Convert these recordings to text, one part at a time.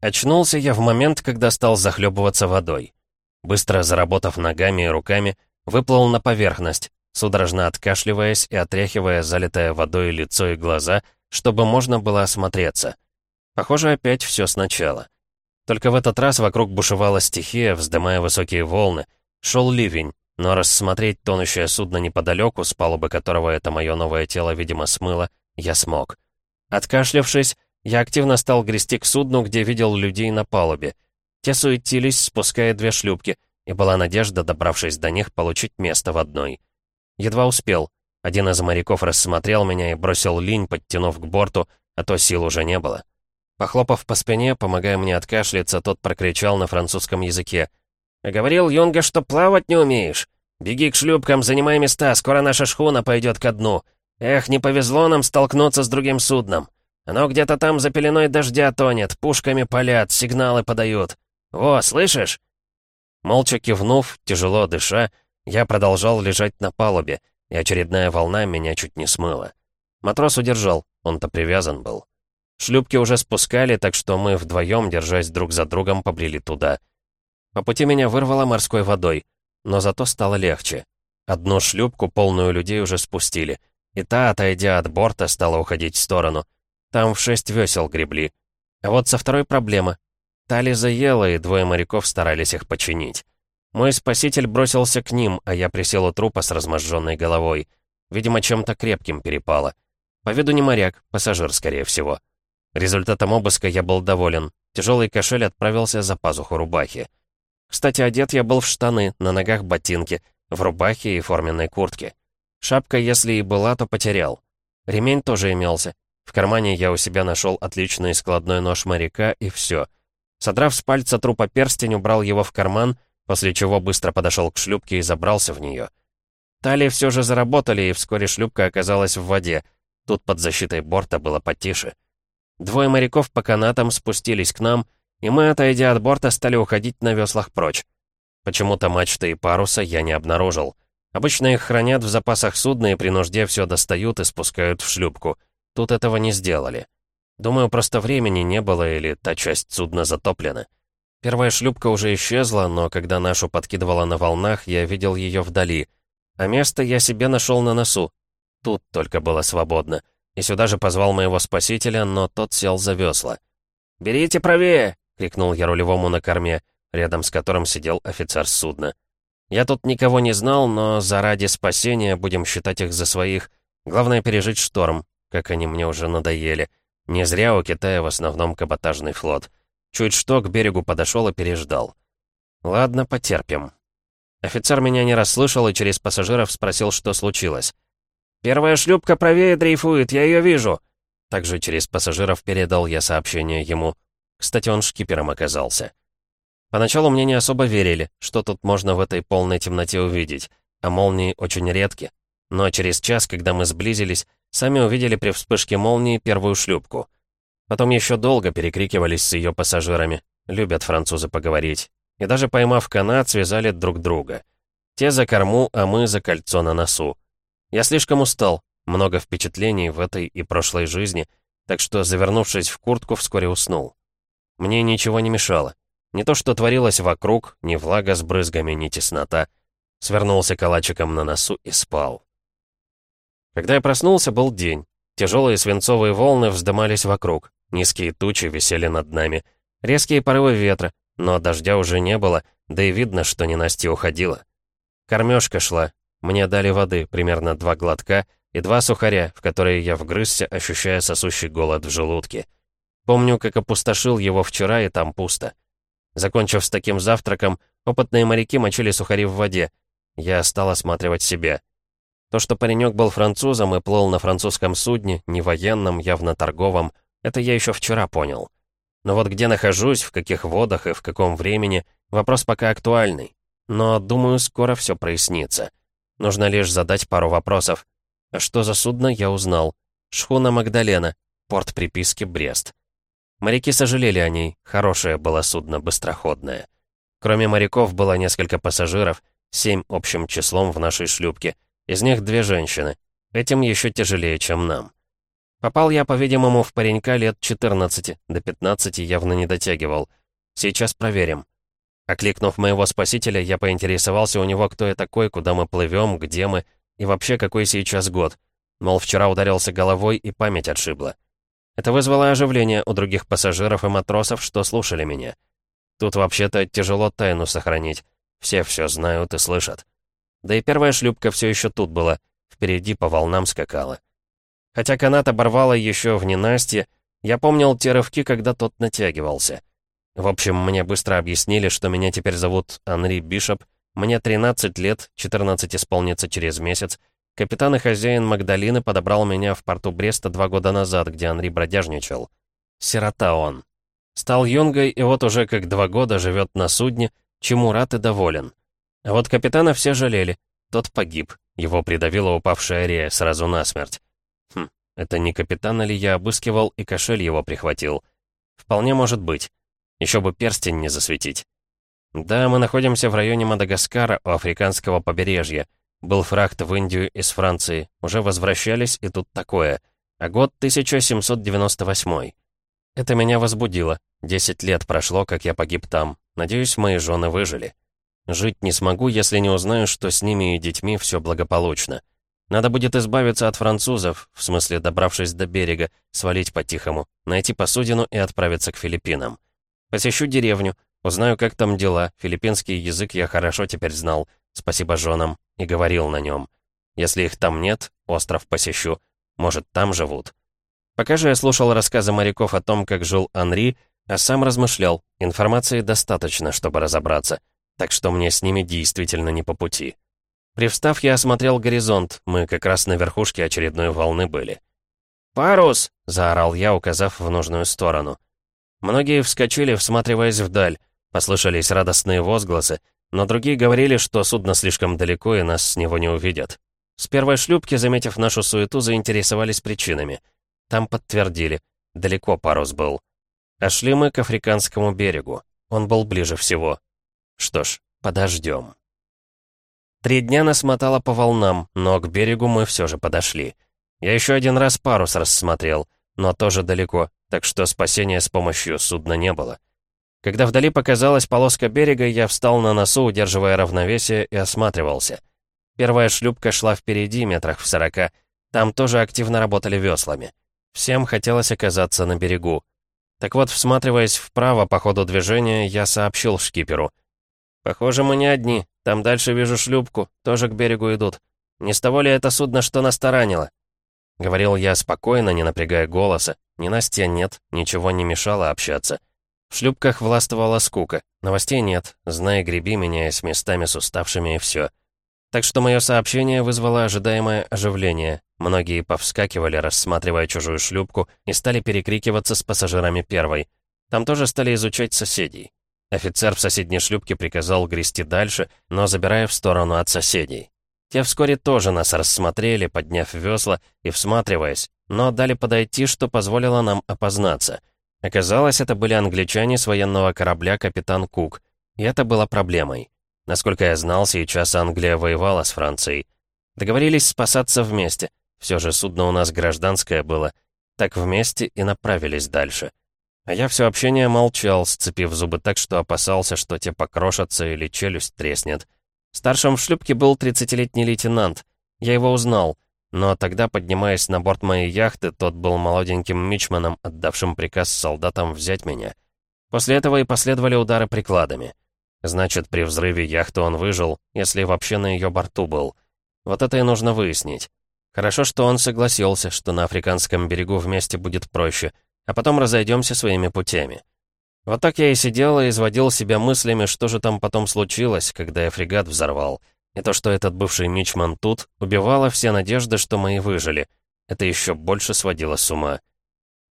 Очнулся я в момент, когда стал захлебываться водой. Быстро заработав ногами и руками, выплыл на поверхность, судорожно откашливаясь и отряхивая залитое водой лицо и глаза, чтобы можно было осмотреться. Похоже, опять все сначала. Только в этот раз вокруг бушевала стихия, вздымая высокие волны. Шел ливень, но рассмотреть тонущее судно неподалеку, с палубы которого это мое новое тело, видимо, смыло, я смог. Откашлявшись, я активно стал грести к судну, где видел людей на палубе. Те суетились, спуская две шлюпки, и была надежда, добравшись до них, получить место в одной. Едва успел. Один из моряков рассмотрел меня и бросил линь, подтянув к борту, а то сил уже не было. Похлопав по спине, помогая мне откашляться, тот прокричал на французском языке. «Говорил Юнга, что плавать не умеешь. Беги к шлюпкам, занимай места, скоро наша шхуна пойдет ко дну. Эх, не повезло нам столкнуться с другим судном. Оно где-то там за пеленой дождя тонет, пушками палят, сигналы подают. Во, слышишь?» Молча кивнув, тяжело дыша, я продолжал лежать на палубе, и очередная волна меня чуть не смыла. Матрос удержал, он-то привязан был. Шлюпки уже спускали, так что мы вдвоем, держась друг за другом, побрели туда. По пути меня вырвало морской водой, но зато стало легче. Одну шлюпку, полную людей, уже спустили, и та, отойдя от борта, стала уходить в сторону — там в шесть весел гребли. А вот со второй проблема. Тали заела, и двое моряков старались их починить. Мой спаситель бросился к ним, а я присел у трупа с разможженной головой. Видимо, чем-то крепким перепало. По виду не моряк, пассажир, скорее всего. Результатом обыска я был доволен. Тяжелый кошель отправился за пазуху рубахи. Кстати, одет я был в штаны, на ногах ботинки, в рубахе и форменной куртке. Шапка, если и была, то потерял. Ремень тоже имелся, в кармане я у себя нашел отличный складной нож моряка, и все. Содрав с пальца трупа перстень, убрал его в карман, после чего быстро подошел к шлюпке и забрался в нее. Тали все же заработали, и вскоре шлюпка оказалась в воде. Тут под защитой борта было потише. Двое моряков по канатам спустились к нам, и мы, отойдя от борта, стали уходить на веслах прочь. Почему-то мачты и паруса я не обнаружил. Обычно их хранят в запасах судна и при нужде все достают и спускают в шлюпку — Тут этого не сделали. Думаю, просто времени не было или та часть судна затоплена. Первая шлюпка уже исчезла, но когда нашу подкидывала на волнах, я видел ее вдали. А место я себе нашел на носу. Тут только было свободно. И сюда же позвал моего спасителя, но тот сел за весла. «Берите правее!» — крикнул я рулевому на корме, рядом с которым сидел офицер судна. Я тут никого не знал, но заради спасения будем считать их за своих. Главное пережить шторм, как они мне уже надоели. Не зря у Китая в основном каботажный флот. Чуть что, к берегу подошел и переждал. Ладно, потерпим. Офицер меня не расслышал и через пассажиров спросил, что случилось. «Первая шлюпка правее дрейфует, я ее вижу!» Также через пассажиров передал я сообщение ему. Кстати, он шкипером оказался. Поначалу мне не особо верили, что тут можно в этой полной темноте увидеть, а молнии очень редки. Но через час, когда мы сблизились, Сами увидели при вспышке молнии первую шлюпку. Потом еще долго перекрикивались с ее пассажирами. Любят французы поговорить. И даже поймав канат, связали друг друга. Те за корму, а мы за кольцо на носу. Я слишком устал, много впечатлений в этой и прошлой жизни, так что, завернувшись в куртку, вскоре уснул. Мне ничего не мешало. Не то, что творилось вокруг, ни влага с брызгами, ни теснота. Свернулся калачиком на носу и спал. Когда я проснулся, был день. Тяжелые свинцовые волны вздымались вокруг. Низкие тучи висели над нами. Резкие порывы ветра, но дождя уже не было, да и видно, что ненастье уходила. Кормежка шла. Мне дали воды, примерно два глотка, и два сухаря, в которые я вгрызся, ощущая сосущий голод в желудке. Помню, как опустошил его вчера, и там пусто. Закончив с таким завтраком, опытные моряки мочили сухари в воде. Я стал осматривать себя. То, что паренек был французом и плыл на французском судне, не военном, явно торговом, это я еще вчера понял. Но вот где нахожусь, в каких водах и в каком времени, вопрос пока актуальный. Но, думаю, скоро все прояснится. Нужно лишь задать пару вопросов. А что за судно, я узнал. Шхуна Магдалена, порт приписки Брест. Моряки сожалели о ней, хорошее было судно, быстроходное. Кроме моряков было несколько пассажиров, семь общим числом в нашей шлюпке — из них две женщины. Этим еще тяжелее, чем нам. Попал я, по-видимому, в паренька лет 14, до 15 явно не дотягивал. Сейчас проверим. Окликнув моего спасителя, я поинтересовался у него, кто я такой, куда мы плывем, где мы, и вообще какой сейчас год. Мол, вчера ударился головой и память отшибла. Это вызвало оживление у других пассажиров и матросов, что слушали меня. Тут вообще-то тяжело тайну сохранить. Все все знают и слышат. Да и первая шлюпка все еще тут была, впереди по волнам скакала. Хотя канат оборвало еще в ненастье, я помнил те рывки, когда тот натягивался. В общем, мне быстро объяснили, что меня теперь зовут Анри Бишоп, мне 13 лет, 14 исполнится через месяц. Капитан и хозяин Магдалины подобрал меня в порту Бреста два года назад, где Анри бродяжничал. Сирота он. Стал юнгой и вот уже как два года живет на судне, чему рад и доволен. А вот капитана все жалели. Тот погиб. Его придавила упавшая рея сразу насмерть. Хм, это не капитана ли я обыскивал и кошель его прихватил? Вполне может быть. Еще бы перстень не засветить. Да, мы находимся в районе Мадагаскара у африканского побережья. Был фрахт в Индию из Франции. Уже возвращались, и тут такое. А год 1798. Это меня возбудило. Десять лет прошло, как я погиб там. Надеюсь, мои жены выжили. Жить не смогу, если не узнаю, что с ними и детьми все благополучно. Надо будет избавиться от французов, в смысле, добравшись до берега, свалить по-тихому, найти посудину и отправиться к Филиппинам. Посещу деревню, узнаю, как там дела. Филиппинский язык я хорошо теперь знал, спасибо женам, и говорил на нем. Если их там нет, остров посещу. Может, там живут. Пока же я слушал рассказы моряков о том, как жил Анри, а сам размышлял. Информации достаточно, чтобы разобраться. Так что мне с ними действительно не по пути. Привстав, я осмотрел горизонт. Мы как раз на верхушке очередной волны были. «Парус!» — заорал я, указав в нужную сторону. Многие вскочили, всматриваясь вдаль. Послышались радостные возгласы, но другие говорили, что судно слишком далеко и нас с него не увидят. С первой шлюпки, заметив нашу суету, заинтересовались причинами. Там подтвердили. Далеко парус был. А шли мы к африканскому берегу. Он был ближе всего. Что ж, подождем. Три дня нас мотало по волнам, но к берегу мы все же подошли. Я еще один раз парус рассмотрел, но тоже далеко, так что спасения с помощью судна не было. Когда вдали показалась полоска берега, я встал на носу, удерживая равновесие, и осматривался. Первая шлюпка шла впереди, метрах в сорока. Там тоже активно работали веслами. Всем хотелось оказаться на берегу. Так вот, всматриваясь вправо по ходу движения, я сообщил шкиперу. «Похоже, мы не одни. Там дальше вижу шлюпку, тоже к берегу идут. Не с того ли это судно, что нас таранило?» Говорил я спокойно, не напрягая голоса. Ни Настя нет, ничего не мешало общаться. В шлюпках властвовала скука. Новостей нет, знай греби, меняясь местами с уставшими и все. Так что мое сообщение вызвало ожидаемое оживление. Многие повскакивали, рассматривая чужую шлюпку, и стали перекрикиваться с пассажирами первой. Там тоже стали изучать соседей. Офицер в соседней шлюпке приказал грести дальше, но забирая в сторону от соседей. Те вскоре тоже нас рассмотрели, подняв весла и всматриваясь, но дали подойти, что позволило нам опознаться. Оказалось, это были англичане с военного корабля «Капитан Кук», и это было проблемой. Насколько я знал, сейчас Англия воевала с Францией. Договорились спасаться вместе, все же судно у нас гражданское было. Так вместе и направились дальше. А я все общение молчал, сцепив зубы так, что опасался, что те покрошатся или челюсть треснет. Старшим в шлюпке был 30-летний лейтенант. Я его узнал. Но тогда, поднимаясь на борт моей яхты, тот был молоденьким мичманом, отдавшим приказ солдатам взять меня. После этого и последовали удары прикладами. Значит, при взрыве яхты он выжил, если вообще на ее борту был. Вот это и нужно выяснить. Хорошо, что он согласился, что на африканском берегу вместе будет проще, а потом разойдемся своими путями. Вот так я и сидел и изводил себя мыслями, что же там потом случилось, когда я фрегат взорвал. И то, что этот бывший мичман тут, убивало все надежды, что мы и выжили. Это еще больше сводило с ума.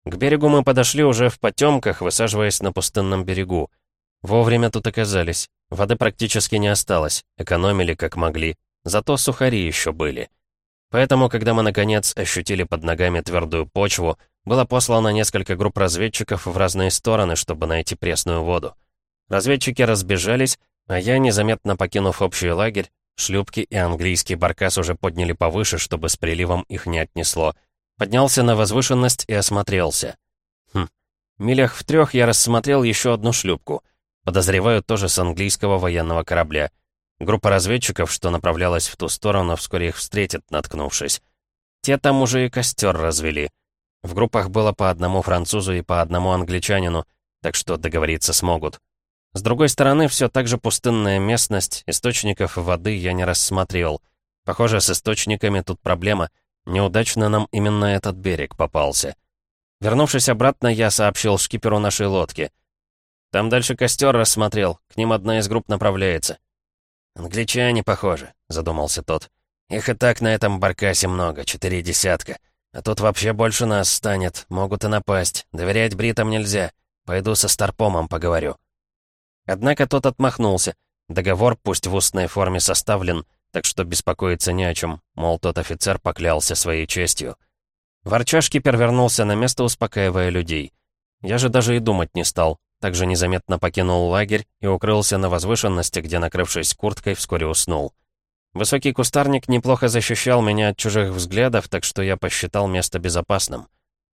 К берегу мы подошли уже в потемках, высаживаясь на пустынном берегу. Вовремя тут оказались. Воды практически не осталось, экономили как могли. Зато сухари еще были. Поэтому, когда мы, наконец, ощутили под ногами твердую почву, было послано несколько групп разведчиков в разные стороны, чтобы найти пресную воду. Разведчики разбежались, а я, незаметно покинув общий лагерь, шлюпки и английский баркас уже подняли повыше, чтобы с приливом их не отнесло. Поднялся на возвышенность и осмотрелся. Хм, милях в трех я рассмотрел еще одну шлюпку. Подозреваю, тоже с английского военного корабля. Группа разведчиков, что направлялась в ту сторону, вскоре их встретит, наткнувшись. Те там уже и костер развели. В группах было по одному французу и по одному англичанину, так что договориться смогут. С другой стороны, все так же пустынная местность, источников воды я не рассмотрел. Похоже, с источниками тут проблема. Неудачно нам именно этот берег попался. Вернувшись обратно, я сообщил шкиперу нашей лодки. Там дальше костер рассмотрел, к ним одна из групп направляется. «Англичане, похоже», — задумался тот. «Их и так на этом баркасе много, четыре десятка. А тут вообще больше нас станет, могут и напасть. Доверять бритам нельзя. Пойду со Старпомом поговорю». Однако тот отмахнулся. Договор, пусть в устной форме составлен, так что беспокоиться не о чем, мол, тот офицер поклялся своей честью. Ворча шкипер вернулся на место, успокаивая людей. Я же даже и думать не стал. Также незаметно покинул лагерь и укрылся на возвышенности, где, накрывшись курткой, вскоре уснул. Высокий кустарник неплохо защищал меня от чужих взглядов, так что я посчитал место безопасным.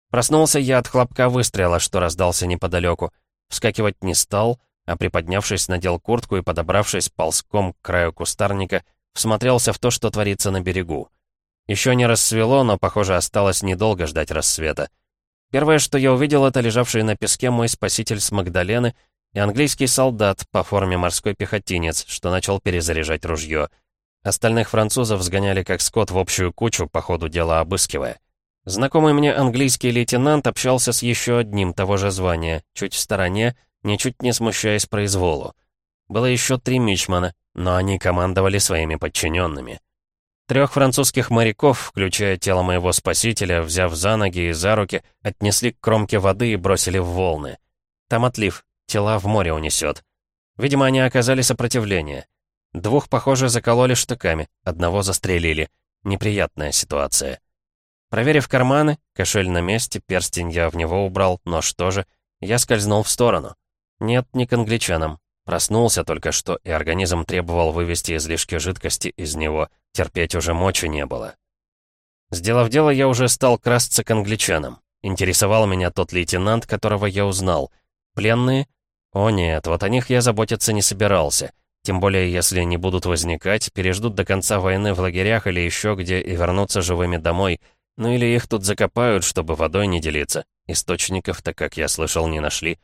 Проснулся я от хлопка выстрела, что раздался неподалеку. Вскакивать не стал, а приподнявшись, надел куртку и, подобравшись ползком к краю кустарника, всмотрелся в то, что творится на берегу. Еще не рассвело, но, похоже, осталось недолго ждать рассвета. Первое, что я увидел, это лежавший на песке мой спаситель с Магдалены и английский солдат по форме морской пехотинец, что начал перезаряжать ружье. Остальных французов сгоняли как скот в общую кучу, по ходу дела обыскивая. Знакомый мне английский лейтенант общался с еще одним того же звания, чуть в стороне, ничуть не смущаясь произволу. Было еще три мичмана, но они командовали своими подчиненными. Трех французских моряков, включая тело моего спасителя, взяв за ноги и за руки, отнесли к кромке воды и бросили в волны. Там отлив, тела в море унесет. Видимо, они оказали сопротивление. Двух, похоже, закололи штыками, одного застрелили. Неприятная ситуация. Проверив карманы, кошель на месте, перстень я в него убрал, нож тоже, я скользнул в сторону. Нет, не к англичанам. Проснулся только что, и организм требовал вывести излишки жидкости из него. Терпеть уже мочи не было. Сделав дело, я уже стал красться к англичанам. Интересовал меня тот лейтенант, которого я узнал. Пленные? О нет, вот о них я заботиться не собирался. Тем более, если не будут возникать, переждут до конца войны в лагерях или еще где и вернутся живыми домой — ну или их тут закопают, чтобы водой не делиться. Источников-то, как я слышал, не нашли.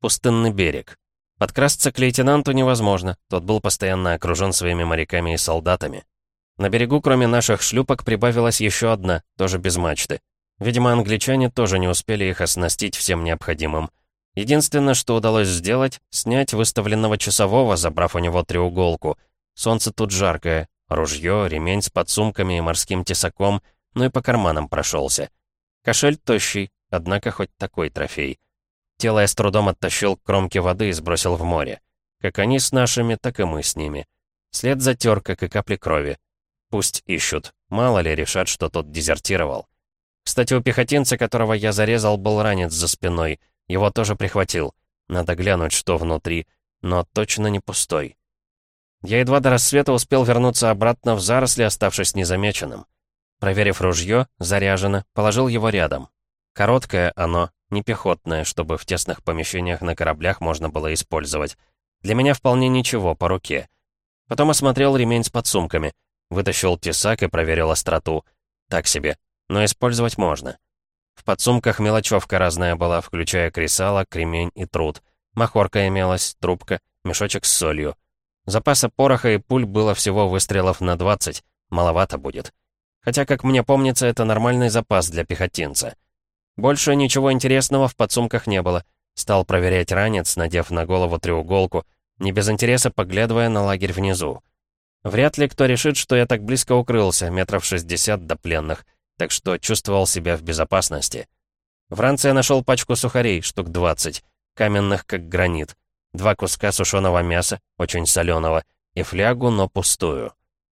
Пустынный берег. Подкрасться к лейтенанту невозможно, тот был постоянно окружен своими моряками и солдатами. На берегу, кроме наших шлюпок, прибавилась еще одна, тоже без мачты. Видимо, англичане тоже не успели их оснастить всем необходимым. Единственное, что удалось сделать, снять выставленного часового, забрав у него треуголку. Солнце тут жаркое, ружье, ремень с подсумками и морским тесаком — ну и по карманам прошелся. Кошель тощий, однако хоть такой трофей. Тело я с трудом оттащил к кромке воды и сбросил в море. Как они с нашими, так и мы с ними. След затер, как и капли крови. Пусть ищут. Мало ли решат, что тот дезертировал. Кстати, у пехотинца, которого я зарезал, был ранец за спиной. Его тоже прихватил. Надо глянуть, что внутри. Но точно не пустой. Я едва до рассвета успел вернуться обратно в заросли, оставшись незамеченным. Проверив ружье, заряжено, положил его рядом. Короткое оно, не пехотное, чтобы в тесных помещениях на кораблях можно было использовать. Для меня вполне ничего, по руке. Потом осмотрел ремень с подсумками, вытащил тесак и проверил остроту. Так себе, но использовать можно. В подсумках мелочевка разная была, включая кресало, кремень и труд. Махорка имелась, трубка, мешочек с солью. Запаса пороха и пуль было всего выстрелов на 20, маловато будет. Хотя, как мне помнится, это нормальный запас для пехотинца. Больше ничего интересного в подсумках не было. Стал проверять ранец, надев на голову треуголку, не без интереса поглядывая на лагерь внизу. Вряд ли кто решит, что я так близко укрылся, метров 60 до пленных, так что чувствовал себя в безопасности. В нашел пачку сухарей, штук 20, каменных как гранит, два куска сушеного мяса, очень соленого, и флягу, но пустую.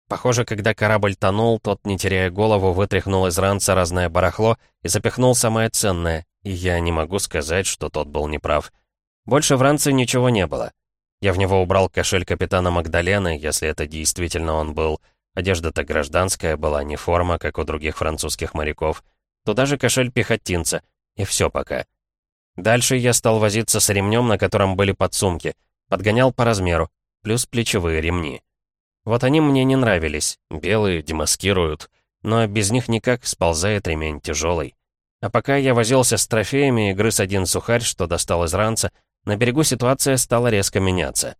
Похоже, когда корабль тонул, тот, не теряя голову, вытряхнул из ранца разное барахло и запихнул самое ценное, и я не могу сказать, что тот был неправ. Больше в ранце ничего не было. Я в него убрал кошель капитана Магдалены, если это действительно он был. Одежда-то гражданская была, не форма, как у других французских моряков. туда же кошель пехотинца, и все пока. Дальше я стал возиться с ремнем, на котором были подсумки, подгонял по размеру, плюс плечевые ремни. Вот они мне не нравились, белые, демаскируют, но без них никак сползает ремень тяжелый. А пока я возился с трофеями и грыз один сухарь, что достал из ранца, на берегу ситуация стала резко меняться.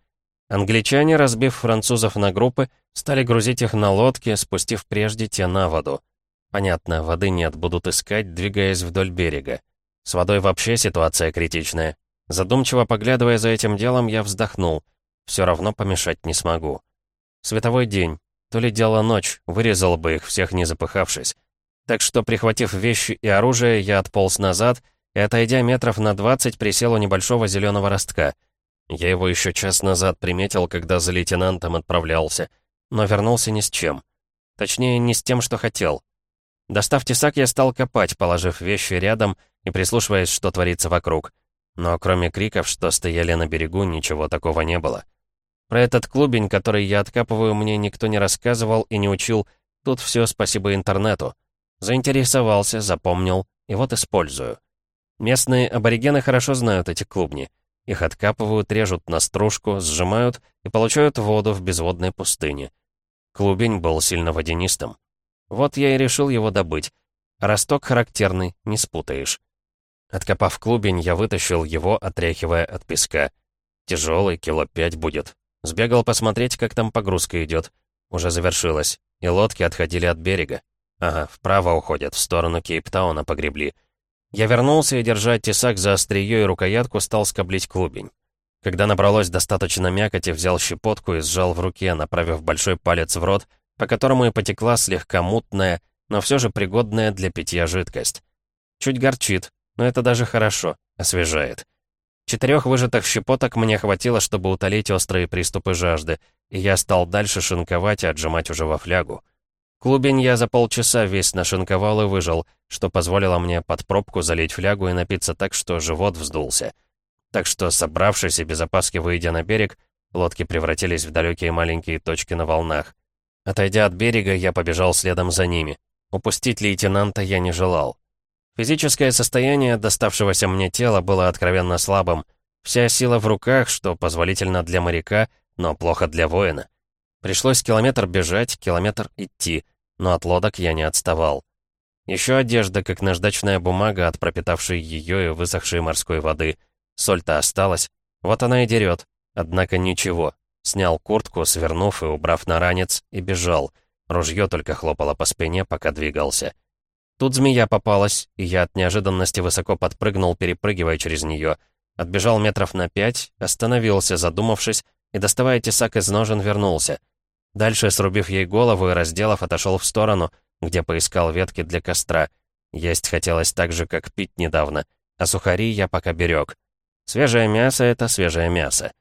Англичане, разбив французов на группы, стали грузить их на лодки, спустив прежде те на воду. Понятно, воды нет, будут искать, двигаясь вдоль берега. С водой вообще ситуация критичная. Задумчиво поглядывая за этим делом, я вздохнул. Все равно помешать не смогу. Световой день. То ли дело ночь, вырезал бы их всех, не запыхавшись. Так что, прихватив вещи и оружие, я отполз назад и, отойдя метров на двадцать, присел у небольшого зеленого ростка. Я его еще час назад приметил, когда за лейтенантом отправлялся, но вернулся ни с чем. Точнее, не с тем, что хотел. Достав тесак, я стал копать, положив вещи рядом и прислушиваясь, что творится вокруг. Но кроме криков, что стояли на берегу, ничего такого не было. Про этот клубень, который я откапываю, мне никто не рассказывал и не учил. Тут все спасибо интернету. Заинтересовался, запомнил, и вот использую. Местные аборигены хорошо знают эти клубни. Их откапывают, режут на стружку, сжимают и получают воду в безводной пустыне. Клубень был сильно водянистым. Вот я и решил его добыть. Росток характерный, не спутаешь. Откопав клубень, я вытащил его, отряхивая от песка. Тяжелый, кило пять будет. Сбегал посмотреть, как там погрузка идет. Уже завершилась, и лодки отходили от берега. Ага, вправо уходят, в сторону Кейптауна погребли. Я вернулся и, держа тесак за острие и рукоятку, стал скоблить клубень. Когда набралось достаточно мякоти, взял щепотку и сжал в руке, направив большой палец в рот, по которому и потекла слегка мутная, но все же пригодная для питья жидкость. Чуть горчит, но это даже хорошо, освежает. Четырех выжатых щепоток мне хватило, чтобы утолить острые приступы жажды, и я стал дальше шинковать и отжимать уже во флягу. Клубень я за полчаса весь нашинковал и выжил, что позволило мне под пробку залить флягу и напиться так, что живот вздулся. Так что, собравшись и без опаски выйдя на берег, лодки превратились в далекие маленькие точки на волнах. Отойдя от берега, я побежал следом за ними. Упустить лейтенанта я не желал. Физическое состояние доставшегося мне тела было откровенно слабым. Вся сила в руках, что позволительно для моряка, но плохо для воина. Пришлось километр бежать, километр идти, но от лодок я не отставал. Еще одежда, как наждачная бумага от пропитавшей ее и высохшей морской воды. Соль-то осталась. Вот она и дерет. Однако ничего. Снял куртку, свернув и убрав на ранец, и бежал. Ружье только хлопало по спине, пока двигался. Тут змея попалась, и я от неожиданности высоко подпрыгнул, перепрыгивая через нее. Отбежал метров на пять, остановился, задумавшись, и, доставая тесак из ножен, вернулся. Дальше, срубив ей голову и разделав, отошел в сторону, где поискал ветки для костра. Есть хотелось так же, как пить недавно, а сухари я пока берег. Свежее мясо — это свежее мясо.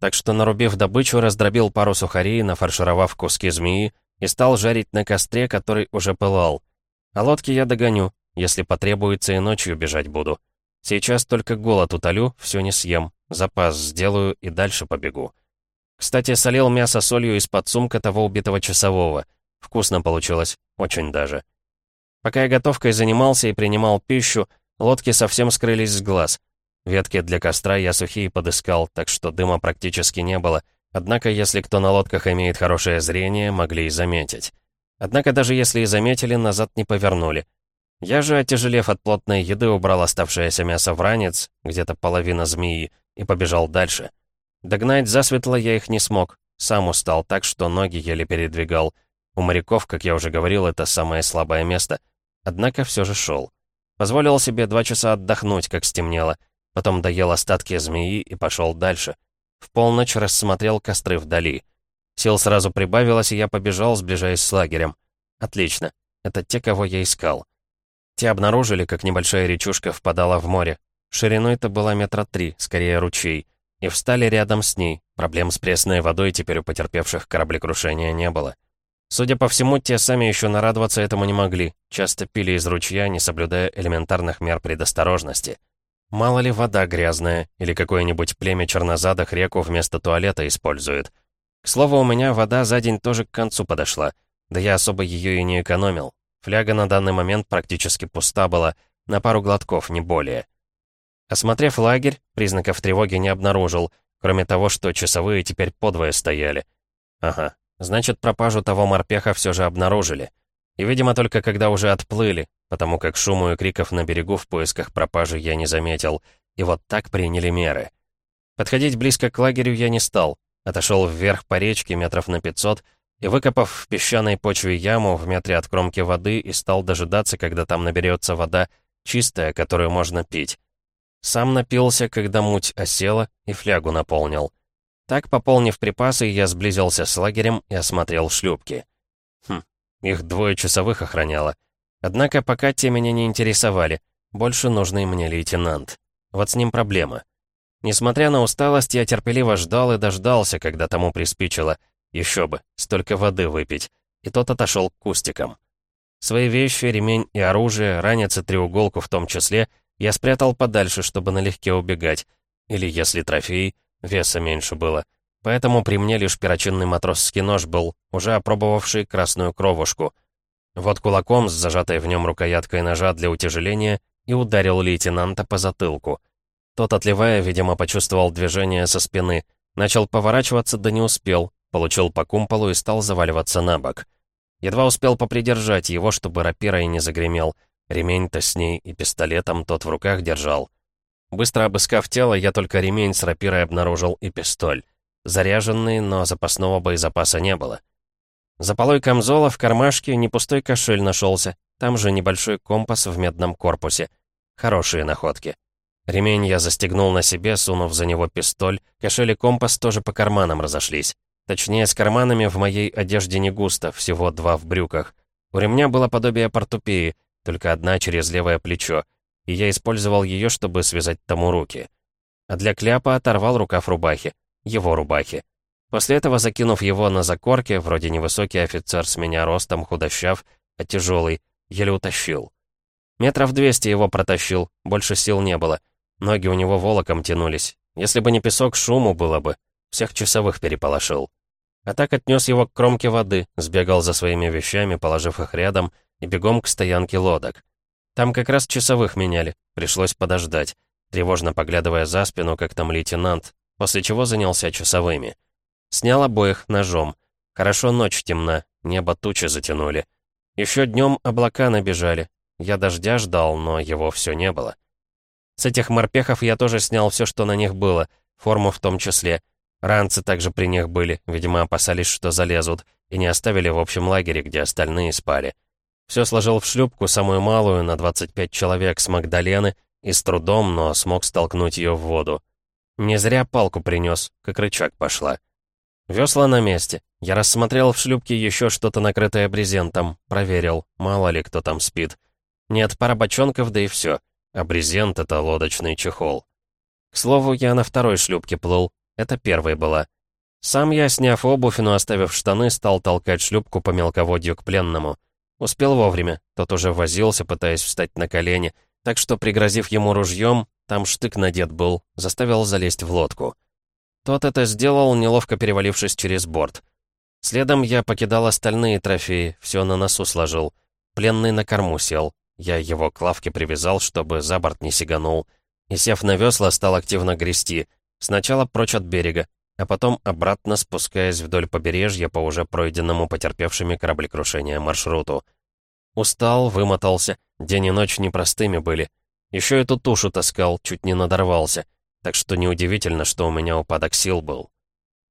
Так что, нарубив добычу, раздробил пару сухарей, нафаршировав куски змеи, и стал жарить на костре, который уже пылал. А лодки я догоню, если потребуется и ночью бежать буду. Сейчас только голод утолю, все не съем, запас сделаю и дальше побегу. Кстати, солил мясо солью из-под сумка того убитого часового. Вкусно получилось, очень даже. Пока я готовкой занимался и принимал пищу, лодки совсем скрылись с глаз. Ветки для костра я сухие подыскал, так что дыма практически не было. Однако, если кто на лодках имеет хорошее зрение, могли и заметить. Однако, даже если и заметили, назад не повернули. Я же, отяжелев от плотной еды, убрал оставшееся мясо в ранец, где-то половина змеи, и побежал дальше. Догнать засветло я их не смог. Сам устал так, что ноги еле передвигал. У моряков, как я уже говорил, это самое слабое место. Однако все же шел. Позволил себе два часа отдохнуть, как стемнело. Потом доел остатки змеи и пошел дальше. В полночь рассмотрел костры вдали. Сил сразу прибавилось, и я побежал, сближаясь с лагерем. Отлично. Это те, кого я искал. Те обнаружили, как небольшая речушка впадала в море. Шириной-то была метра три, скорее ручей. И встали рядом с ней. Проблем с пресной водой теперь у потерпевших кораблекрушения не было. Судя по всему, те сами еще нарадоваться этому не могли. Часто пили из ручья, не соблюдая элементарных мер предосторожности. Мало ли вода грязная, или какое-нибудь племя чернозадых реку вместо туалета использует. К слову, у меня вода за день тоже к концу подошла, да я особо ее и не экономил. Фляга на данный момент практически пуста была, на пару глотков, не более. Осмотрев лагерь, признаков тревоги не обнаружил, кроме того, что часовые теперь подвое стояли. Ага, значит, пропажу того морпеха все же обнаружили. И, видимо, только когда уже отплыли, потому как шуму и криков на берегу в поисках пропажи я не заметил, и вот так приняли меры. Подходить близко к лагерю я не стал, отошел вверх по речке метров на 500 и, выкопав в песчаной почве яму в метре от кромки воды, и стал дожидаться, когда там наберется вода, чистая, которую можно пить. Сам напился, когда муть осела, и флягу наполнил. Так, пополнив припасы, я сблизился с лагерем и осмотрел шлюпки. Хм, их двое часовых охраняло. Однако пока те меня не интересовали. Больше нужный мне лейтенант. Вот с ним проблема. Несмотря на усталость, я терпеливо ждал и дождался, когда тому приспичило. Еще бы, столько воды выпить. И тот отошел к кустикам. Свои вещи, ремень и оружие, ранец и треуголку в том числе, я спрятал подальше, чтобы налегке убегать. Или, если трофей, веса меньше было. Поэтому при мне лишь перочинный матросский нож был, уже опробовавший красную кровушку. Вот кулаком с зажатой в нем рукояткой ножа для утяжеления и ударил лейтенанта по затылку. Тот, отливая, видимо, почувствовал движение со спины, начал поворачиваться, да не успел, получил по кумполу и стал заваливаться на бок. Едва успел попридержать его, чтобы рапирой не загремел. Ремень-то с ней и пистолетом тот в руках держал. Быстро обыскав тело, я только ремень с рапирой обнаружил и пистоль. Заряженный, но запасного боезапаса не было. За полой камзола в кармашке не пустой кошель нашелся. Там же небольшой компас в медном корпусе. Хорошие находки. Ремень я застегнул на себе, сунув за него пистоль. Кошель и компас тоже по карманам разошлись. Точнее, с карманами в моей одежде не густо, всего два в брюках. У ремня было подобие портупеи, только одна через левое плечо, и я использовал ее, чтобы связать тому руки. А для кляпа оторвал рукав рубахи, его рубахи. После этого, закинув его на закорке, вроде невысокий офицер с меня ростом, худощав, а тяжелый, еле утащил. Метров двести его протащил, больше сил не было. Ноги у него волоком тянулись. Если бы не песок, шуму было бы. Всех часовых переполошил. А так отнес его к кромке воды, сбегал за своими вещами, положив их рядом, и бегом к стоянке лодок. Там как раз часовых меняли, пришлось подождать, тревожно поглядывая за спину, как там лейтенант, после чего занялся часовыми. Снял обоих ножом. Хорошо ночь темна, небо тучи затянули. Еще днем облака набежали. Я дождя ждал, но его все не было. С этих морпехов я тоже снял все, что на них было, форму в том числе. Ранцы также при них были, видимо, опасались, что залезут, и не оставили в общем лагере, где остальные спали. Все сложил в шлюпку, самую малую, на 25 человек с Магдалены, и с трудом, но смог столкнуть ее в воду. Не зря палку принес, как рычаг пошла. Весла на месте. Я рассмотрел в шлюпке еще что-то накрытое брезентом, проверил, мало ли кто там спит. Нет, пара бочонков, да и все. А брезент — это лодочный чехол. К слову, я на второй шлюпке плыл. Это первой была. Сам я, сняв обувь, но оставив штаны, стал толкать шлюпку по мелководью к пленному. Успел вовремя, тот уже возился, пытаясь встать на колени, так что, пригрозив ему ружьем, там штык надет был, заставил залезть в лодку. Тот это сделал, неловко перевалившись через борт. Следом я покидал остальные трофеи, все на носу сложил. Пленный на корму сел. Я его к лавке привязал, чтобы за борт не сиганул. И, сев на весла, стал активно грести. Сначала прочь от берега, а потом обратно спускаясь вдоль побережья по уже пройденному потерпевшими кораблекрушения маршруту. Устал, вымотался, день и ночь непростыми были. Еще эту тушу таскал, чуть не надорвался, так что неудивительно, что у меня упадок сил был.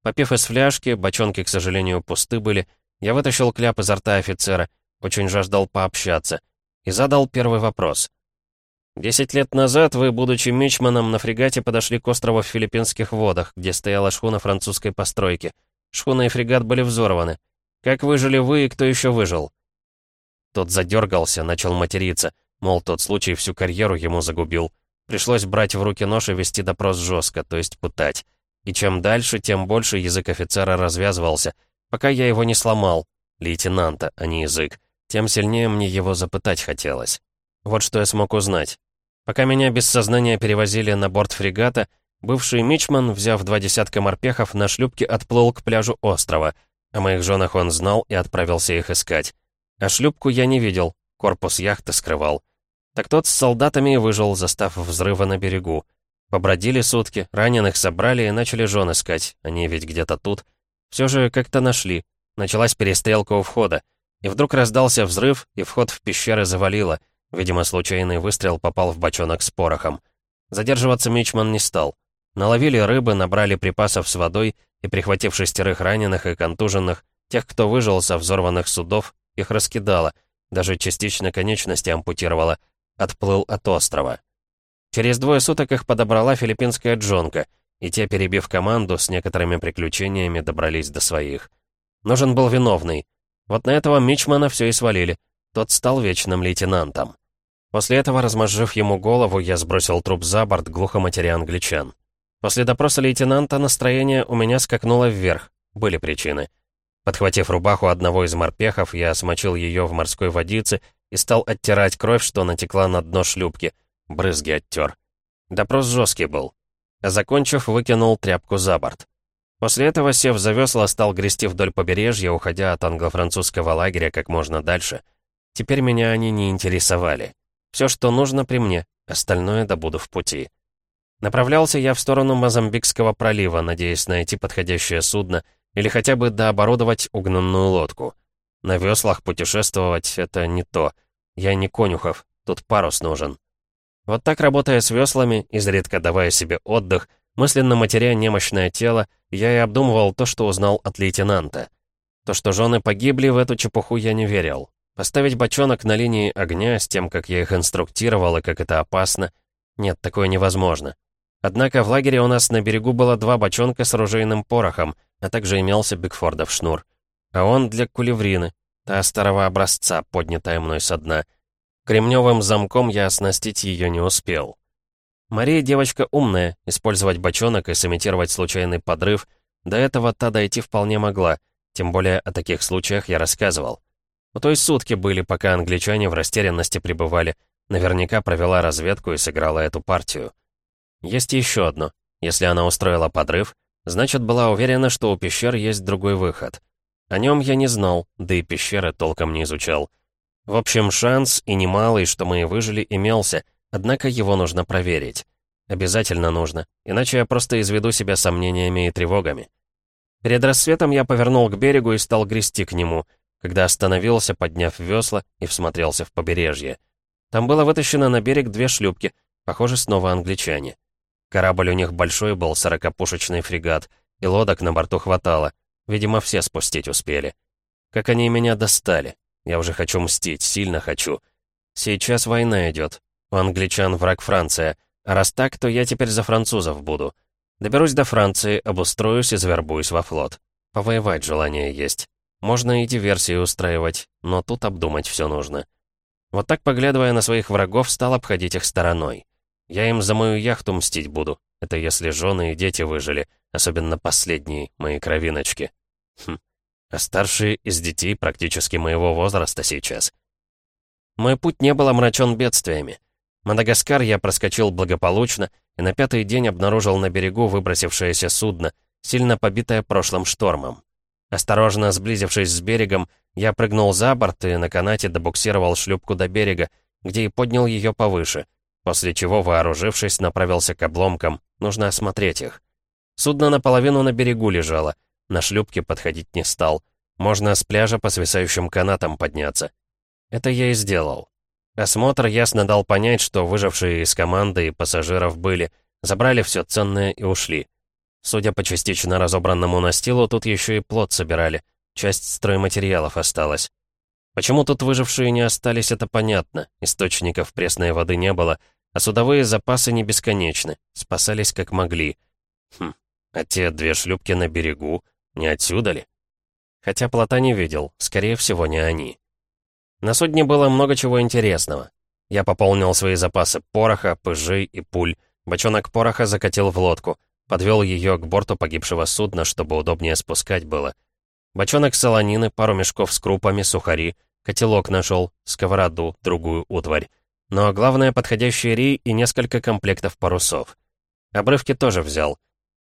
Попив из фляжки, бочонки, к сожалению, пусты были, я вытащил кляп изо рта офицера, очень жаждал пообщаться, и задал первый вопрос. Десять лет назад вы, будучи мичманом, на фрегате подошли к острову в филиппинских водах, где стояла шхуна французской постройки. Шхуна и фрегат были взорваны. Как выжили вы и кто еще выжил?» Тот задергался, начал материться, мол, тот случай всю карьеру ему загубил. Пришлось брать в руки нож и вести допрос жестко, то есть пытать. И чем дальше, тем больше язык офицера развязывался, пока я его не сломал, лейтенанта, а не язык, тем сильнее мне его запытать хотелось. Вот что я смог узнать. Пока меня без сознания перевозили на борт фрегата, бывший мичман, взяв два десятка морпехов, на шлюпке отплыл к пляжу острова. О моих женах он знал и отправился их искать. А шлюпку я не видел, корпус яхты скрывал. Так тот с солдатами и выжил, застав взрыва на берегу. Побродили сутки, раненых собрали и начали жен искать, они ведь где-то тут. Все же как-то нашли. Началась перестрелка у входа. И вдруг раздался взрыв, и вход в пещеры завалило. Видимо, случайный выстрел попал в бочонок с порохом. Задерживаться Мичман не стал. Наловили рыбы, набрали припасов с водой и, прихватив шестерых раненых и контуженных, тех, кто выжил со взорванных судов, их раскидало, даже частично конечности ампутировало, отплыл от острова. Через двое суток их подобрала филиппинская джонка, и те, перебив команду, с некоторыми приключениями добрались до своих. Нужен был виновный. Вот на этого Мичмана все и свалили. Тот стал вечным лейтенантом. После этого, размозжив ему голову, я сбросил труп за борт, глухо матеря англичан. После допроса лейтенанта настроение у меня скакнуло вверх. Были причины. Подхватив рубаху одного из морпехов, я смочил ее в морской водице и стал оттирать кровь, что натекла на дно шлюпки. Брызги оттер. Допрос жесткий был. Закончив, выкинул тряпку за борт. После этого, сев за весла, стал грести вдоль побережья, уходя от англо-французского лагеря как можно дальше. Теперь меня они не интересовали. Все, что нужно при мне, остальное добуду в пути. Направлялся я в сторону Мозамбикского пролива, надеясь найти подходящее судно или хотя бы дооборудовать угнанную лодку. На веслах путешествовать — это не то. Я не конюхов, тут парус нужен. Вот так, работая с веслами, изредка давая себе отдых, мысленно матеря немощное тело, я и обдумывал то, что узнал от лейтенанта. То, что жены погибли, в эту чепуху я не верил. Поставить бочонок на линии огня с тем, как я их инструктировал и как это опасно, нет, такое невозможно. Однако в лагере у нас на берегу было два бочонка с оружейным порохом, а также имелся Бигфордов шнур. А он для кулеврины, та старого образца, поднятая мной со дна. Кремневым замком я оснастить ее не успел. Мария девочка умная, использовать бочонок и сымитировать случайный подрыв, до этого та дойти вполне могла, тем более о таких случаях я рассказывал. У той сутки были, пока англичане в растерянности пребывали, наверняка провела разведку и сыграла эту партию. Есть еще одно. Если она устроила подрыв, значит, была уверена, что у пещер есть другой выход. О нем я не знал, да и пещеры толком не изучал. В общем, шанс, и немалый, что мы и выжили, имелся, однако его нужно проверить. Обязательно нужно, иначе я просто изведу себя сомнениями и тревогами. Перед рассветом я повернул к берегу и стал грести к нему, когда остановился, подняв весла и всмотрелся в побережье. Там было вытащено на берег две шлюпки, похоже, снова англичане. Корабль у них большой был, сорокопушечный фрегат, и лодок на борту хватало. Видимо, все спустить успели. Как они меня достали. Я уже хочу мстить, сильно хочу. Сейчас война идет. У англичан враг Франция. А раз так, то я теперь за французов буду. Доберусь до Франции, обустроюсь и завербуюсь во флот. Повоевать желание есть. Можно и диверсии устраивать, но тут обдумать все нужно. Вот так, поглядывая на своих врагов, стал обходить их стороной. Я им за мою яхту мстить буду. Это если жены и дети выжили, особенно последние, мои кровиночки. Хм. А старшие из детей практически моего возраста сейчас. Мой путь не был омрачен бедствиями. Мадагаскар я проскочил благополучно и на пятый день обнаружил на берегу выбросившееся судно, сильно побитое прошлым штормом. Осторожно сблизившись с берегом, я прыгнул за борт и на канате добуксировал шлюпку до берега, где и поднял ее повыше — после чего, вооружившись, направился к обломкам. Нужно осмотреть их. Судно наполовину на берегу лежало. На шлюпке подходить не стал. Можно с пляжа по свисающим канатам подняться. Это я и сделал. Осмотр ясно дал понять, что выжившие из команды и пассажиров были, забрали все ценное и ушли. Судя по частично разобранному настилу, тут еще и плод собирали. Часть стройматериалов осталась. Почему тут выжившие не остались, это понятно. Источников пресной воды не было, а судовые запасы не бесконечны, спасались как могли. Хм, а те две шлюпки на берегу, не отсюда ли? Хотя плота не видел, скорее всего, не они. На судне было много чего интересного. Я пополнил свои запасы пороха, пыжей и пуль. Бочонок пороха закатил в лодку. Подвел ее к борту погибшего судна, чтобы удобнее спускать было. Бочонок солонины, пару мешков с крупами, сухари, котелок нашел, сковороду, другую утварь. Но главное, подходящий рей и несколько комплектов парусов. Обрывки тоже взял.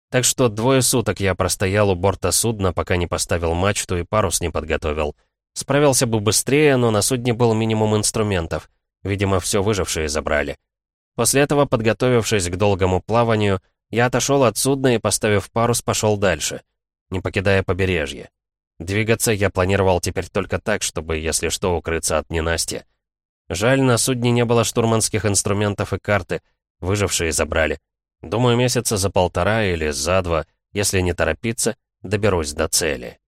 Так что двое суток я простоял у борта судна, пока не поставил мачту и парус не подготовил. Справился бы быстрее, но на судне был минимум инструментов. Видимо, все выжившие забрали. После этого, подготовившись к долгому плаванию, я отошел от судна и, поставив парус, пошел дальше, не покидая побережье. Двигаться я планировал теперь только так, чтобы, если что, укрыться от ненастья. Жаль, на судне не было штурманских инструментов и карты, выжившие забрали. Думаю, месяца за полтора или за два, если не торопиться, доберусь до цели.